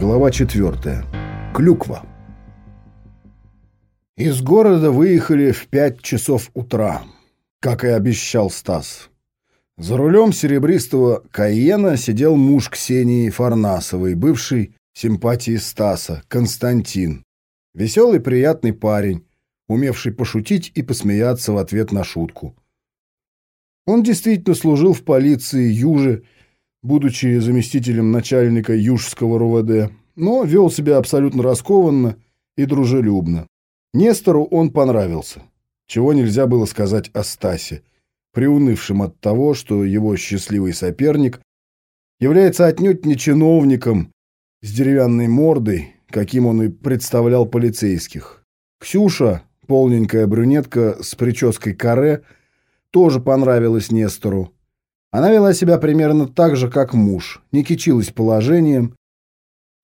Глава 4. Клюква. Из города выехали в пять часов утра, как и обещал Стас. За рулем серебристого Каена сидел муж Ксении Фарнасовой, бывший симпатии Стаса, Константин. Веселый, приятный парень, умевший пошутить и посмеяться в ответ на шутку. Он действительно служил в полиции Южи будучи заместителем начальника Южского РУВД, но вел себя абсолютно раскованно и дружелюбно. Нестору он понравился, чего нельзя было сказать о Стасе, приунывшем от того, что его счастливый соперник является отнюдь не чиновником с деревянной мордой, каким он и представлял полицейских. Ксюша, полненькая брюнетка с прической каре, тоже понравилась Нестору, она вела себя примерно так же, как муж, не кичилась положением.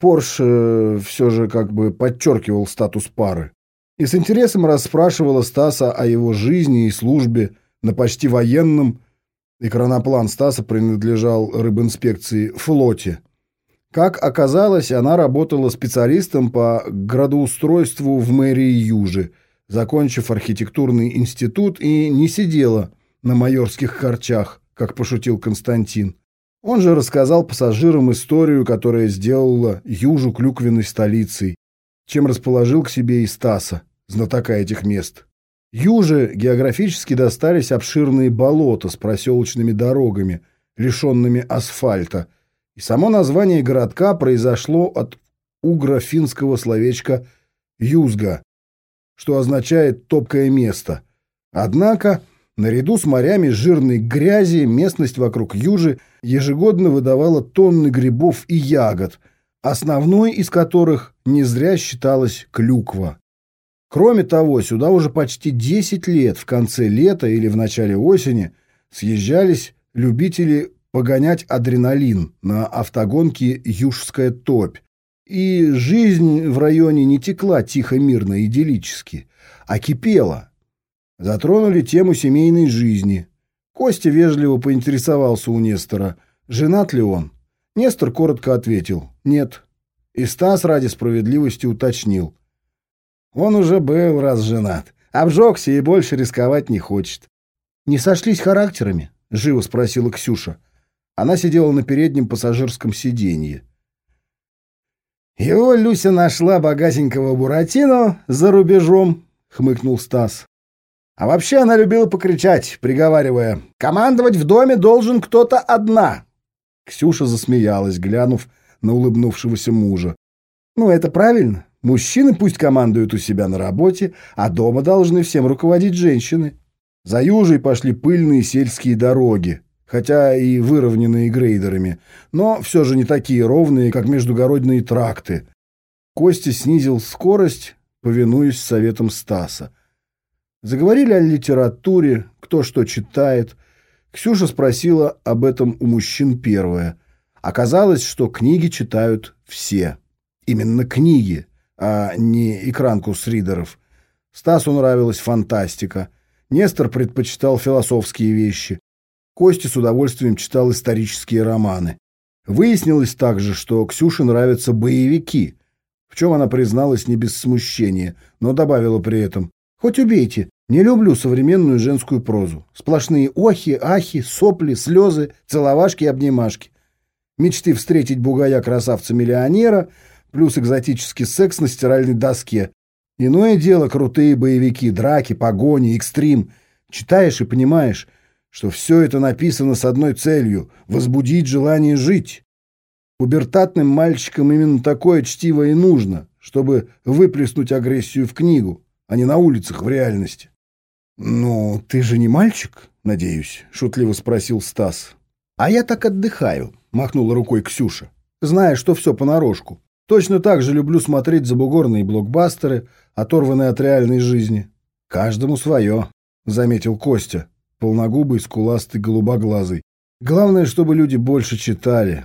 Порш э, все же как бы подчеркивал статус пары. И с интересом расспрашивала Стаса о его жизни и службе на почти военном, экраноплан Стаса принадлежал рыбинспекции, флоте. Как оказалось, она работала специалистом по градоустройству в мэрии Южи, закончив архитектурный институт и не сидела на майорских харчах как пошутил Константин. Он же рассказал пассажирам историю, которая сделала Южу клюквенной столицей, чем расположил к себе и Стаса, знатока этих мест. Юже географически достались обширные болота с проселочными дорогами, лишенными асфальта, и само название городка произошло от угро-финского словечка «юзга», что означает «топкое место». Однако Наряду с морями жирной грязи местность вокруг Южи ежегодно выдавала тонны грибов и ягод, основной из которых не зря считалась клюква. Кроме того, сюда уже почти 10 лет в конце лета или в начале осени съезжались любители погонять адреналин на автогонке «Южская топь». И жизнь в районе не текла тихо-мирно, идиллически, а кипела. Затронули тему семейной жизни. Костя вежливо поинтересовался у Нестора, женат ли он. Нестор коротко ответил «нет». И Стас ради справедливости уточнил. Он уже был раз женат, обжегся и больше рисковать не хочет. «Не сошлись характерами?» — живо спросила Ксюша. Она сидела на переднем пассажирском сиденье. «Его Люся нашла богатенького Буратино за рубежом», — хмыкнул Стас. А вообще она любила покричать, приговаривая «Командовать в доме должен кто-то одна». Ксюша засмеялась, глянув на улыбнувшегося мужа. «Ну, это правильно. Мужчины пусть командуют у себя на работе, а дома должны всем руководить женщины». За южей пошли пыльные сельские дороги, хотя и выровненные грейдерами, но все же не такие ровные, как междугородные тракты. Костя снизил скорость, повинуясь советам Стаса. Заговорили о литературе, кто что читает. Ксюша спросила об этом у мужчин первое. Оказалось, что книги читают все. Именно книги, а не экранку с ридеров. Стасу нравилась фантастика. Нестор предпочитал философские вещи. Костя с удовольствием читал исторические романы. Выяснилось также, что Ксюше нравятся боевики, в чем она призналась не без смущения, но добавила при этом Хоть убейте, не люблю современную женскую прозу. Сплошные охи, ахи, сопли, слезы, целовашки и обнимашки. Мечты встретить бугая-красавца-миллионера, плюс экзотический секс на стиральной доске. Иное дело крутые боевики, драки, погони, экстрим. Читаешь и понимаешь, что все это написано с одной целью — возбудить желание жить. Пубертатным мальчикам именно такое чтиво и нужно, чтобы выплеснуть агрессию в книгу а не на улицах в реальности. «Ну, ты же не мальчик, надеюсь?» — шутливо спросил Стас. «А я так отдыхаю», — махнула рукой Ксюша, зная, что все понарошку. «Точно так же люблю смотреть забугорные блокбастеры, оторванные от реальной жизни. Каждому свое», — заметил Костя, полногубый, скуластый, голубоглазый. «Главное, чтобы люди больше читали.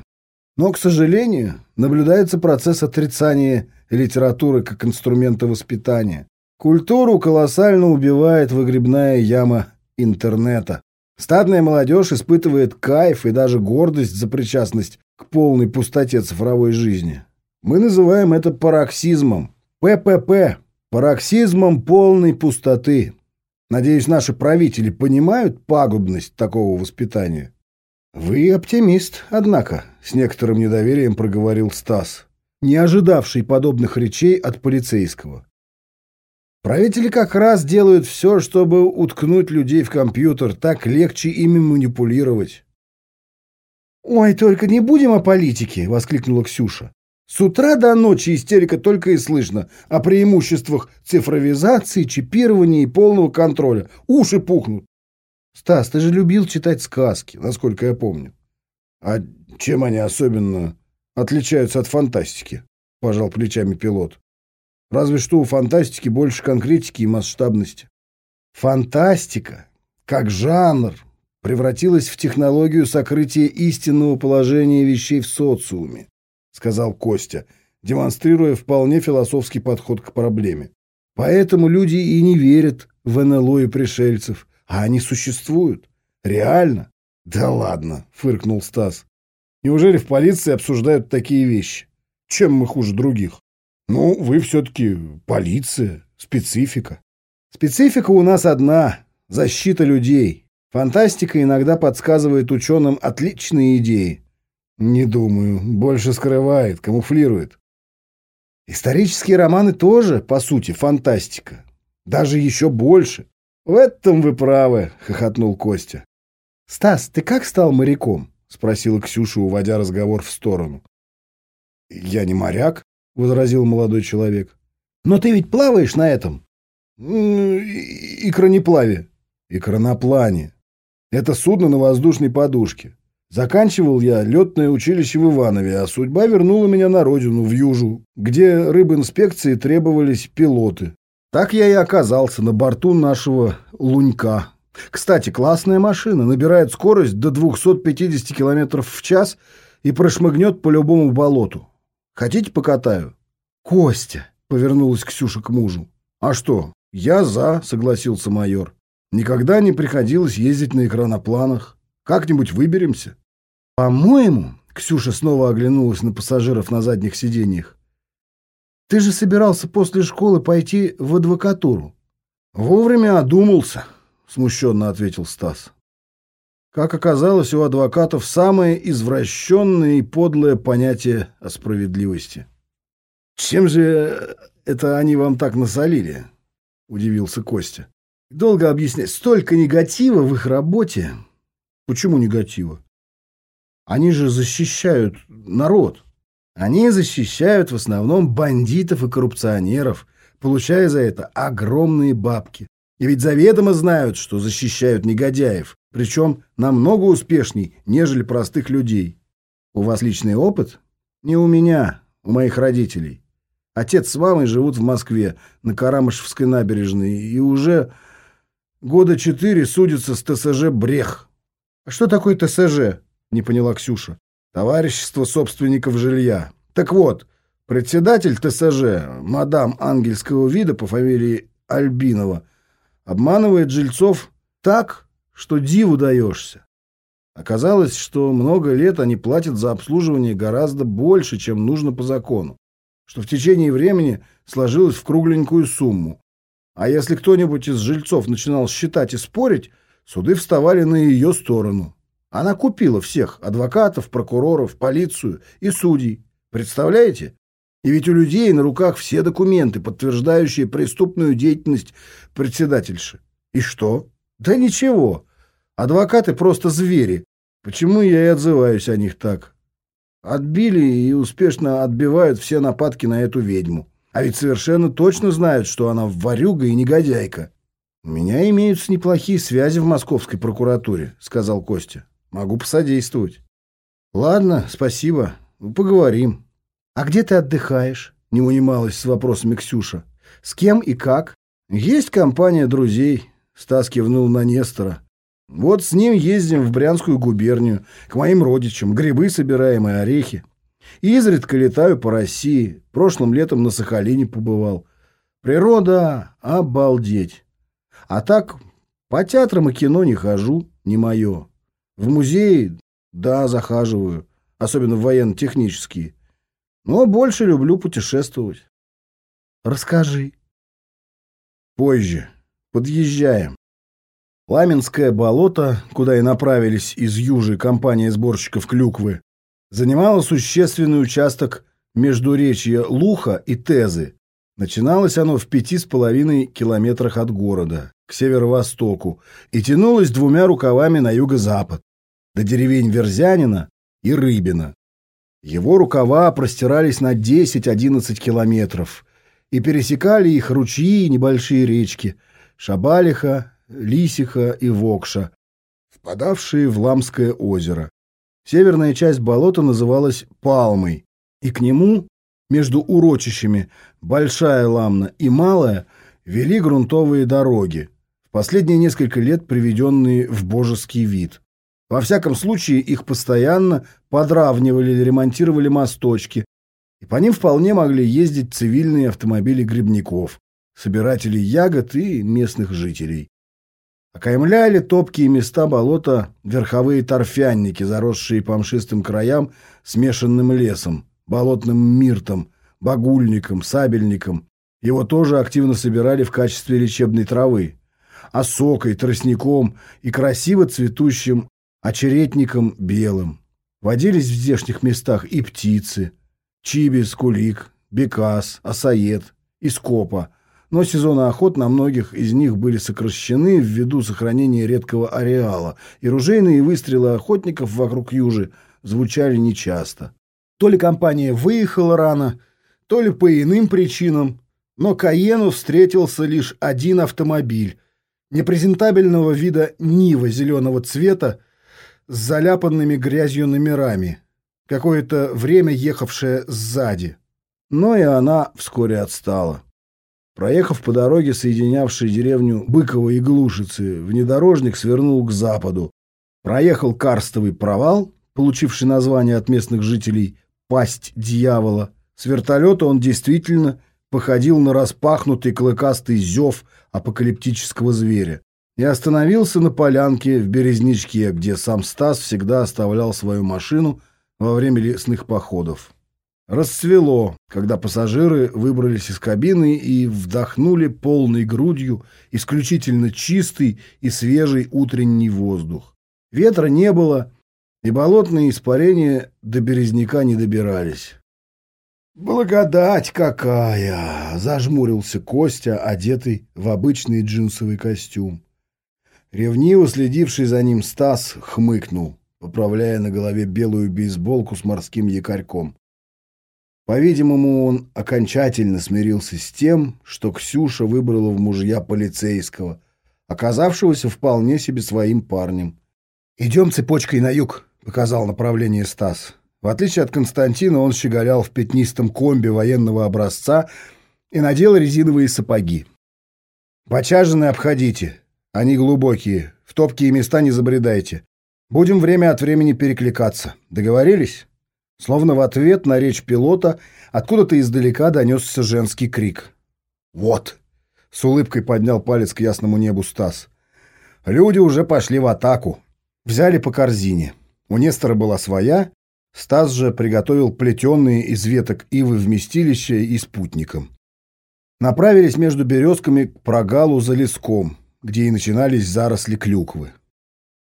Но, к сожалению, наблюдается процесс отрицания литературы как инструмента воспитания. Культуру колоссально убивает выгребная яма интернета. Стадная молодежь испытывает кайф и даже гордость за причастность к полной пустоте цифровой жизни. Мы называем это пароксизмом. ППП. Пароксизмом полной пустоты. Надеюсь, наши правители понимают пагубность такого воспитания. Вы оптимист, однако, с некоторым недоверием проговорил Стас, не ожидавший подобных речей от полицейского. Правители как раз делают все, чтобы уткнуть людей в компьютер, так легче ими манипулировать. «Ой, только не будем о политике!» — воскликнула Ксюша. «С утра до ночи истерика только и слышно о преимуществах цифровизации, чипирования и полного контроля. Уши пухнут. Стас, ты же любил читать сказки, насколько я помню. А чем они особенно отличаются от фантастики? Пожал плечами пилот. Разве что у фантастики больше конкретики и масштабности. Фантастика, как жанр, превратилась в технологию сокрытия истинного положения вещей в социуме, сказал Костя, демонстрируя вполне философский подход к проблеме. Поэтому люди и не верят в НЛО и пришельцев, а они существуют. Реально. Да ладно, фыркнул Стас. Неужели в полиции обсуждают такие вещи? Чем мы хуже других? Ну, вы все-таки полиция, специфика. Специфика у нас одна – защита людей. Фантастика иногда подсказывает ученым отличные идеи. Не думаю, больше скрывает, камуфлирует. Исторические романы тоже, по сути, фантастика. Даже еще больше. В этом вы правы, хохотнул Костя. Стас, ты как стал моряком? спросила Ксюша, уводя разговор в сторону. Я не моряк, возразил молодой человек. Но ты ведь плаваешь на этом? Икронеплаве. Икроноплане. Это судно на воздушной подушке. Заканчивал я летное училище в Иванове, а судьба вернула меня на родину, в Южу, где рыбинспекции требовались пилоты. Так я и оказался на борту нашего «Лунька». Кстати, классная машина, набирает скорость до 250 км в час и прошмыгнет по любому болоту. Хотите, покатаю? Костя, повернулась Ксюша к мужу. А что? Я за, согласился майор. Никогда не приходилось ездить на экранопланах. Как-нибудь выберемся. По-моему, Ксюша снова оглянулась на пассажиров на задних сиденьях. Ты же собирался после школы пойти в адвокатуру. Вовремя одумался, смущенно ответил Стас. Как оказалось, у адвокатов самое извращенное и подлое понятие о справедливости. Чем же это они вам так насолили? Удивился Костя. Долго объяснять. Столько негатива в их работе. Почему негатива? Они же защищают народ. Они защищают в основном бандитов и коррупционеров, получая за это огромные бабки. И ведь заведомо знают, что защищают негодяев, причем намного успешней, нежели простых людей. У вас личный опыт? Не у меня, у моих родителей. Отец с мамой живут в Москве, на Карамышевской набережной, и уже года четыре судятся с ТСЖ «Брех». «А что такое ТСЖ?» — не поняла Ксюша. Товарищество собственников жилья. Так вот, председатель ТСЖ, мадам ангельского вида по фамилии Альбинова, обманывает жильцов так, что диву даешься. Оказалось, что много лет они платят за обслуживание гораздо больше, чем нужно по закону, что в течение времени сложилось в кругленькую сумму. А если кто-нибудь из жильцов начинал считать и спорить, суды вставали на ее сторону. Она купила всех – адвокатов, прокуроров, полицию и судей. Представляете? И ведь у людей на руках все документы, подтверждающие преступную деятельность председательши. И что? Да ничего. Адвокаты просто звери. Почему я и отзываюсь о них так? Отбили и успешно отбивают все нападки на эту ведьму. А ведь совершенно точно знают, что она варюга и негодяйка. «У меня имеются неплохие связи в московской прокуратуре», — сказал Костя. Могу посодействовать. Ладно, спасибо. Поговорим. А где ты отдыхаешь? Не унималась с вопросами Ксюша. С кем и как? Есть компания друзей. Стас кивнул на Нестора. Вот с ним ездим в Брянскую губернию, к моим родичам, грибы собираем и орехи. И изредка летаю по России. Прошлым летом на Сахалине побывал. Природа — обалдеть. А так, по театрам и кино не хожу, не мое. В музеи, да, захаживаю, особенно в военно-технические. Но больше люблю путешествовать. Расскажи. Позже. Подъезжаем. Ламинское болото, куда и направились из Южи компания сборщиков клюквы, занимало существенный участок между речья Луха и Тезы. Начиналось оно в пяти с половиной километрах от города, к северо-востоку, и тянулось двумя рукавами на юго-запад, до деревень Верзянина и Рыбина. Его рукава простирались на 10-11 километров, и пересекали их ручьи и небольшие речки Шабалиха, Лисиха и Вокша, впадавшие в Ламское озеро. Северная часть болота называлась Палмой, и к нему, между урочищами Большая Ламна и Малая, вели грунтовые дороги, в последние несколько лет приведенные в божеский вид. Во всяком случае, их постоянно подравнивали или ремонтировали мосточки, и по ним вполне могли ездить цивильные автомобили грибников, собирателей ягод и местных жителей. Окаймляли топкие места болота верховые торфянники, заросшие по мшистым краям смешанным лесом, болотным миртом, багульником, сабельником. Его тоже активно собирали в качестве лечебной травы, осокой, тростником и красиво цветущим очеретником белым. Водились в здешних местах и птицы – Чибис, Кулик, Бекас, Асаед и Скопа, но сезоны охот на многих из них были сокращены ввиду сохранения редкого ареала, и ружейные выстрелы охотников вокруг Южи звучали нечасто. То ли компания выехала рано, то ли по иным причинам, но Каену встретился лишь один автомобиль, непрезентабельного вида Нива зеленого цвета с заляпанными грязью номерами – какое-то время ехавшая сзади. Но и она вскоре отстала. Проехав по дороге, соединявшей деревню Быково и Глушицы, внедорожник свернул к западу. Проехал карстовый провал, получивший название от местных жителей «Пасть дьявола». С вертолета он действительно походил на распахнутый клыкастый зев апокалиптического зверя и остановился на полянке в Березничке, где сам Стас всегда оставлял свою машину – во время лесных походов. Расцвело, когда пассажиры выбрались из кабины и вдохнули полной грудью исключительно чистый и свежий утренний воздух. Ветра не было, и болотные испарения до березняка не добирались. «Благодать какая!» — зажмурился Костя, одетый в обычный джинсовый костюм. Ревниво следивший за ним Стас хмыкнул поправляя на голове белую бейсболку с морским якорьком. По-видимому, он окончательно смирился с тем, что Ксюша выбрала в мужья полицейского, оказавшегося вполне себе своим парнем. «Идем цепочкой на юг», — показал направление Стас. В отличие от Константина, он щеголял в пятнистом комбе военного образца и надел резиновые сапоги. «Почаженные обходите. Они глубокие. В топкие места не забредайте. Будем время от времени перекликаться. Договорились?» Словно в ответ на речь пилота откуда-то издалека донесся женский крик. «Вот!» — с улыбкой поднял палец к ясному небу Стас. «Люди уже пошли в атаку. Взяли по корзине. У Нестора была своя, Стас же приготовил плетеные из веток ивы вместилище и спутником. Направились между березками к прогалу за леском, где и начинались заросли клюквы.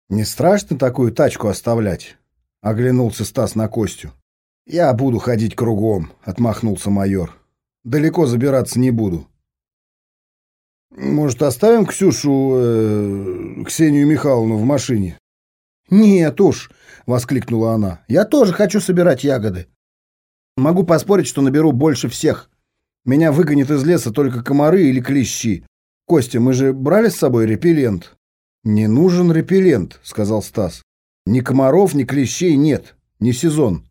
«Не страшно такую тачку оставлять?» — оглянулся Стас на Костю. «Я буду ходить кругом», — отмахнулся майор. «Далеко забираться не буду». «Может, оставим Ксюшу, э, Ксению Михайловну в машине?» «Нет уж», — воскликнула она. «Я тоже хочу собирать ягоды. Могу поспорить, что наберу больше всех. Меня выгонят из леса только комары или клещи. Костя, мы же брали с собой репеллент?» «Не нужен репеллент», — сказал Стас. «Ни комаров, ни клещей нет. Не сезон.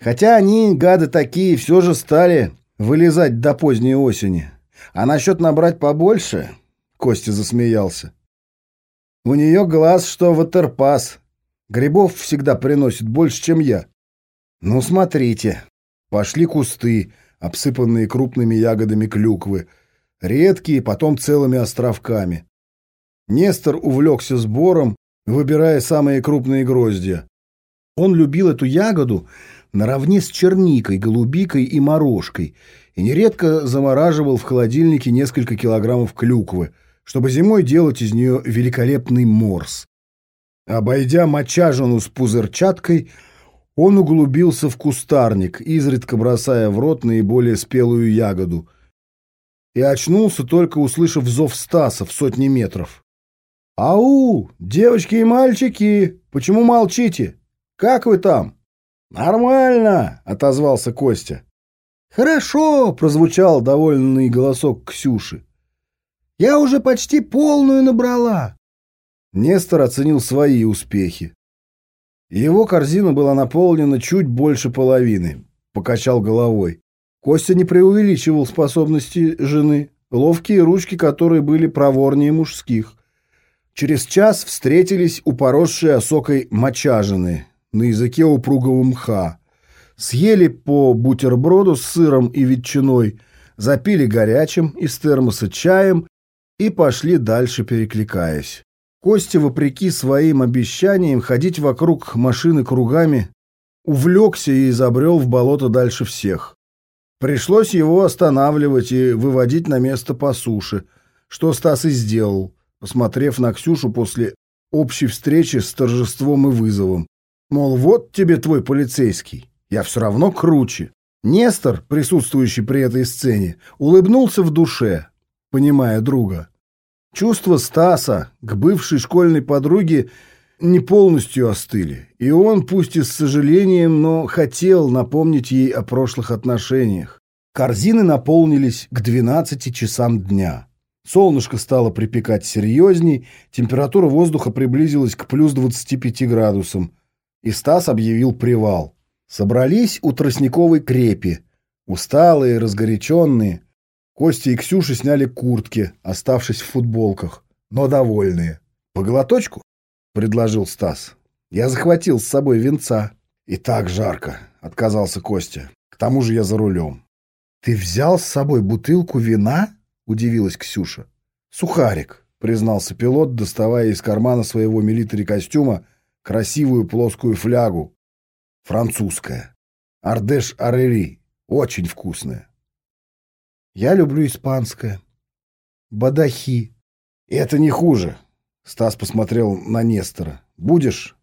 Хотя они, гады такие, все же стали вылезать до поздней осени. А насчет набрать побольше...» — Костя засмеялся. «У нее глаз, что ватерпас. Грибов всегда приносит больше, чем я. Ну, смотрите. Пошли кусты, обсыпанные крупными ягодами клюквы. Редкие, потом целыми островками. Нестор увлекся сбором, выбирая самые крупные гроздья. Он любил эту ягоду, наравне с черникой, голубикой и морожкой, и нередко замораживал в холодильнике несколько килограммов клюквы, чтобы зимой делать из нее великолепный морс. Обойдя мочажину с пузырчаткой, он углубился в кустарник, изредка бросая в рот наиболее спелую ягоду, и очнулся, только услышав зов Стаса в сотни метров. «Ау, девочки и мальчики, почему молчите? Как вы там?» «Нормально!» — отозвался Костя. «Хорошо!» — прозвучал довольный голосок Ксюши. «Я уже почти полную набрала!» Нестор оценил свои успехи. Его корзина была наполнена чуть больше половины. Покачал головой. Костя не преувеличивал способности жены, ловкие ручки которые были проворнее мужских. Через час встретились у поросшей осокой мочажины, на языке упругого мха. Съели по бутерброду с сыром и ветчиной, запили горячим из термоса чаем и пошли дальше, перекликаясь. Костя, вопреки своим обещаниям ходить вокруг машины кругами, увлекся и изобрел в болото дальше всех. Пришлось его останавливать и выводить на место по суше, что Стас и сделал, посмотрев на Ксюшу после общей встречи с торжеством и вызовом. Мол, вот тебе твой полицейский, я все равно круче. Нестор, присутствующий при этой сцене, улыбнулся в душе, понимая друга. Чувства Стаса к бывшей школьной подруге не полностью остыли, и он, пусть и с сожалением, но хотел напомнить ей о прошлых отношениях. Корзины наполнились к 12 часам дня. Солнышко стало припекать серьезней, температура воздуха приблизилась к плюс 25 градусам, и Стас объявил привал. Собрались у тростниковой крепи, усталые, разгоряченные, Костя и Ксюша сняли куртки, оставшись в футболках, но довольные. «По глоточку?» — предложил Стас. «Я захватил с собой венца». «И так жарко», — отказался Костя. «К тому же я за рулем». «Ты взял с собой бутылку вина?» — удивилась Ксюша. «Сухарик», — признался пилот, доставая из кармана своего милитари костюма красивую плоскую флягу. Французская. Ардеш Арери. Очень вкусная. Я люблю испанское. Бадахи. Это не хуже. Стас посмотрел на Нестора. Будешь?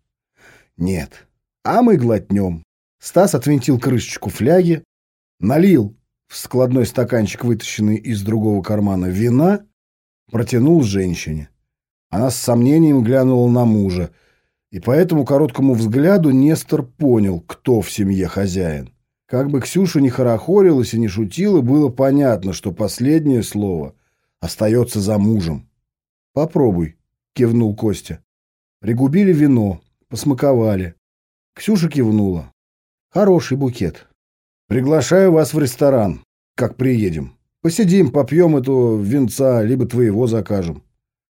Нет. А мы глотнем. Стас отвинтил крышечку фляги, налил в складной стаканчик, вытащенный из другого кармана, вина, протянул женщине. Она с сомнением глянула на мужа, и по этому короткому взгляду Нестор понял, кто в семье хозяин. Как бы Ксюша не хорохорилась и не шутила, было понятно, что последнее слово остается за мужем. «Попробуй», — кивнул Костя. Пригубили вино, посмаковали. Ксюша кивнула. «Хороший букет. Приглашаю вас в ресторан, как приедем. Посидим, попьем эту винца, либо твоего закажем».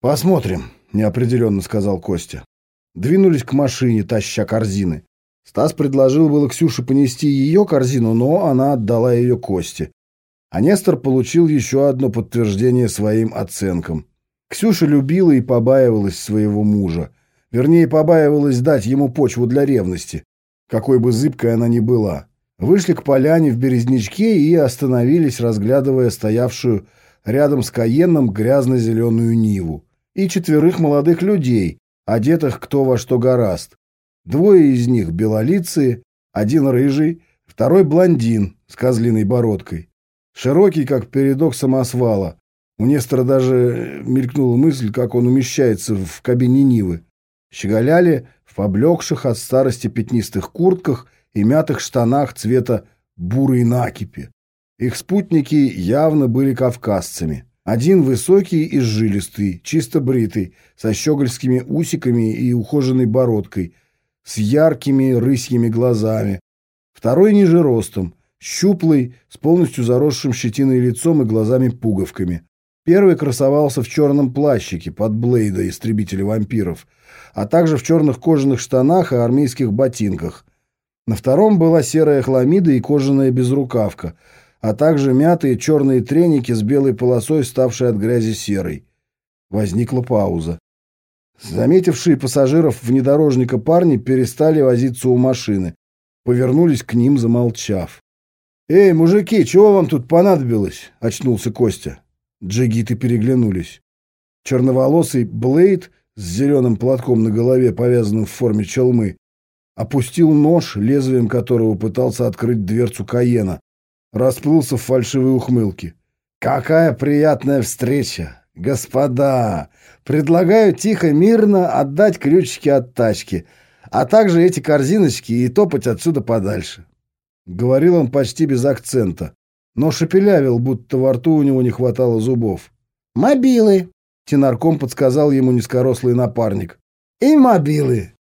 «Посмотрим», — неопределенно сказал Костя. Двинулись к машине, таща корзины. Стас предложил было Ксюше понести ее корзину, но она отдала ее Косте. А Нестор получил еще одно подтверждение своим оценкам. Ксюша любила и побаивалась своего мужа. Вернее, побаивалась дать ему почву для ревности, какой бы зыбкой она ни была. Вышли к поляне в Березничке и остановились, разглядывая стоявшую рядом с Каенном грязно-зеленую Ниву. И четверых молодых людей, одетых кто во что гораст. Двое из них белолицые, один рыжий, второй блондин с козлиной бородкой. Широкий, как передок самосвала. У Нестора даже мелькнула мысль, как он умещается в кабине Нивы. Щеголяли в поблекших от старости пятнистых куртках и мятых штанах цвета бурой накипи. Их спутники явно были кавказцами. Один высокий и жилистый, чисто бритый, со щегольскими усиками и ухоженной бородкой – с яркими рысьими глазами. Второй ниже ростом, щуплый, с полностью заросшим щетиной лицом и глазами-пуговками. Первый красовался в черном плащике под Блейда, истребителя вампиров, а также в черных кожаных штанах и армейских ботинках. На втором была серая хламида и кожаная безрукавка, а также мятые черные треники с белой полосой, ставшей от грязи серой. Возникла пауза. Заметившие пассажиров внедорожника парни перестали возиться у машины. повернулись к ним, замолчав. «Эй, мужики, чего вам тут понадобилось?» — очнулся Костя. Джигиты переглянулись. Черноволосый Блейд с зеленым платком на голове, повязанным в форме челмы, опустил нож, лезвием которого пытался открыть дверцу Каена. Расплылся в фальшивой ухмылке. «Какая приятная встреча! Господа! Предлагаю тихо, мирно отдать ключики от тачки, а также эти корзиночки и топать отсюда подальше». Говорил он почти без акцента, но шепелявил, будто во рту у него не хватало зубов. «Мобилы!» — тенарком подсказал ему низкорослый напарник. «И мобилы!»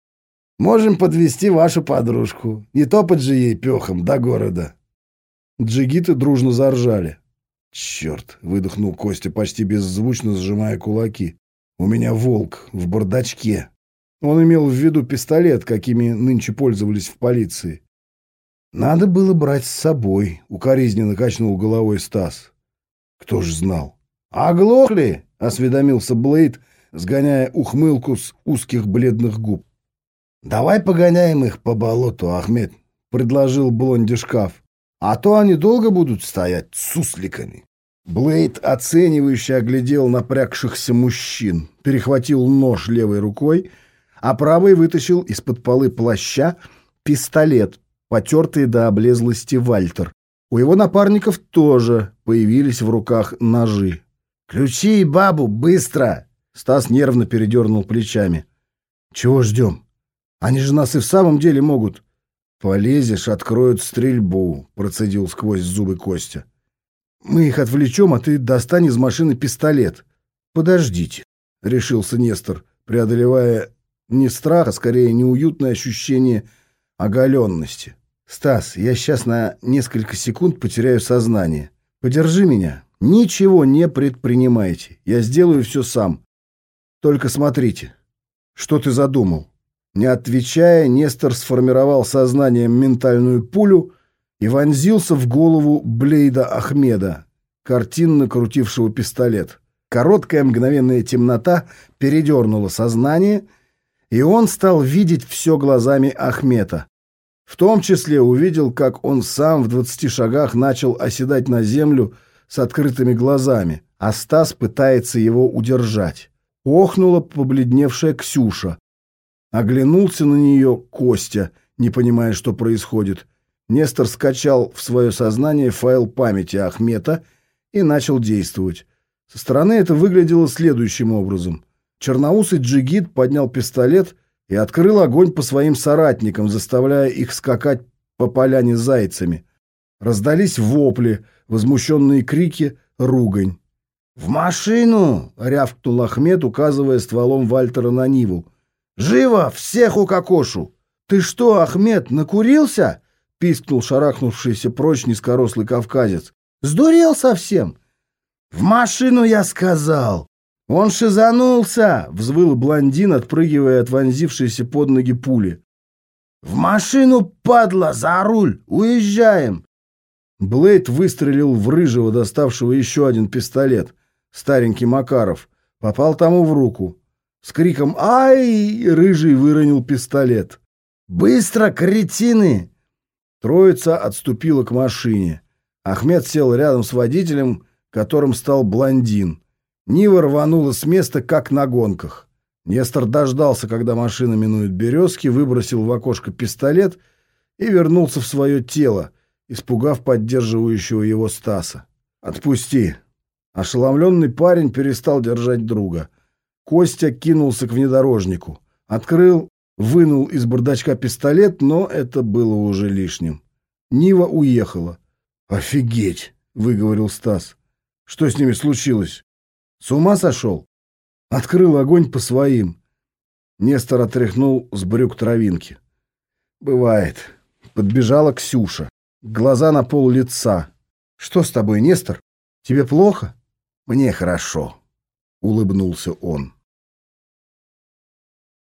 Можем подвести вашу подружку. Не топать же ей пехом до города. Джигиты дружно заржали. Черт, выдохнул Костя, почти беззвучно сжимая кулаки. У меня волк в бардачке. Он имел в виду пистолет, какими нынче пользовались в полиции. Надо было брать с собой, укоризненно качнул головой Стас. Кто ж знал? Оглохли, осведомился Блейд, сгоняя ухмылку с узких бледных губ. «Давай погоняем их по болоту, Ахмед», — предложил Блонди шкаф. «А то они долго будут стоять сусликами». Блейд оценивающе оглядел напрягшихся мужчин, перехватил нож левой рукой, а правой вытащил из-под полы плаща пистолет, потертый до облезлости Вальтер. У его напарников тоже появились в руках ножи. «Ключи и бабу, быстро!» Стас нервно передернул плечами. «Чего ждем?» Они же нас и в самом деле могут. Полезешь, откроют стрельбу, процедил сквозь зубы Костя. Мы их отвлечем, а ты достань из машины пистолет. Подождите, решился Нестор, преодолевая не страх, а скорее неуютное ощущение оголенности. Стас, я сейчас на несколько секунд потеряю сознание. Подержи меня. Ничего не предпринимайте. Я сделаю все сам. Только смотрите. Что ты задумал? Не отвечая, Нестор сформировал сознанием ментальную пулю и вонзился в голову Блейда Ахмеда, картинно крутившего пистолет. Короткая мгновенная темнота передернула сознание, и он стал видеть все глазами Ахмета. В том числе увидел, как он сам в двадцати шагах начал оседать на землю с открытыми глазами, а Стас пытается его удержать. Охнула побледневшая Ксюша. Оглянулся на нее Костя, не понимая, что происходит. Нестор скачал в свое сознание файл памяти Ахмета и начал действовать. Со стороны это выглядело следующим образом. Черноусый джигит поднял пистолет и открыл огонь по своим соратникам, заставляя их скакать по поляне зайцами. Раздались вопли, возмущенные крики, ругань. «В машину!» — рявкнул Ахмед, указывая стволом Вальтера на Ниву. Живо! Всех укокошу!» «Ты что, Ахмед, накурился?» — пискнул шарахнувшийся прочь низкорослый кавказец. «Сдурел совсем!» «В машину, я сказал!» «Он шизанулся!» — взвыл блондин, отпрыгивая от вонзившейся под ноги пули. «В машину, падла, за руль! Уезжаем!» Блейд выстрелил в рыжего, доставшего еще один пистолет. Старенький Макаров. Попал тому в руку. С криком «Ай!» Рыжий выронил пистолет. «Быстро, кретины!» Троица отступила к машине. Ахмед сел рядом с водителем, которым стал блондин. Нива рванула с места, как на гонках. Нестор дождался, когда машина минует березки, выбросил в окошко пистолет и вернулся в свое тело, испугав поддерживающего его Стаса. «Отпусти!» Ошеломленный парень перестал держать друга. Костя кинулся к внедорожнику. Открыл, вынул из бардачка пистолет, но это было уже лишним. Нива уехала. «Офигеть!» — выговорил Стас. «Что с ними случилось? С ума сошел?» Открыл огонь по своим. Нестор отряхнул с брюк травинки. «Бывает». Подбежала Ксюша. Глаза на пол лица. «Что с тобой, Нестор? Тебе плохо?» «Мне хорошо», — улыбнулся он.